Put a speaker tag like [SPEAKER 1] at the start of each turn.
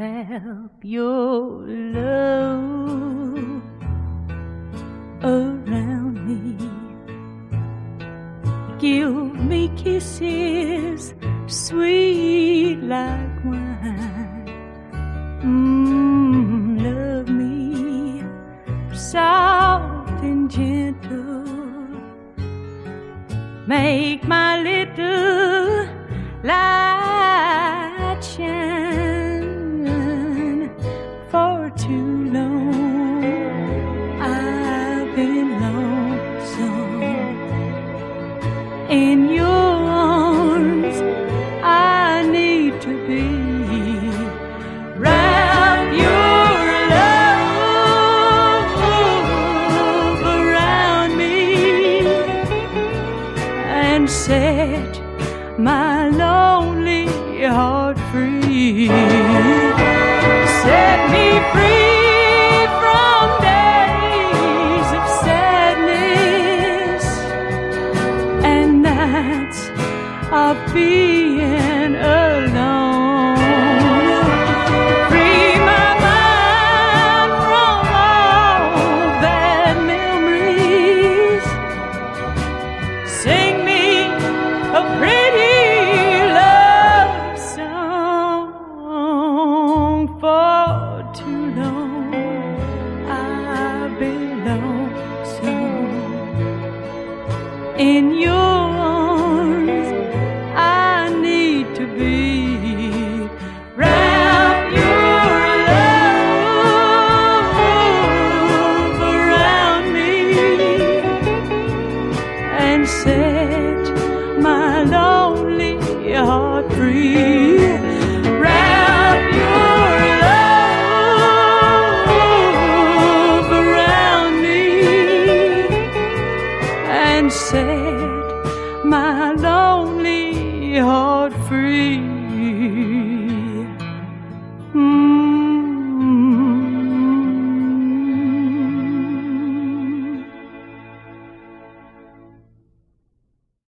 [SPEAKER 1] wrap your love around me. Give me kisses sweet like wine. Mm, love me soft and gentle. Make my little light lonesome in your arms. I need to be. Wrap your love around me and set my lonely heart free. Set me free too long. I belong lonesome in your arms. I need to be. Wrap your love around me and set my lonely heart free. Set my lonely heart free.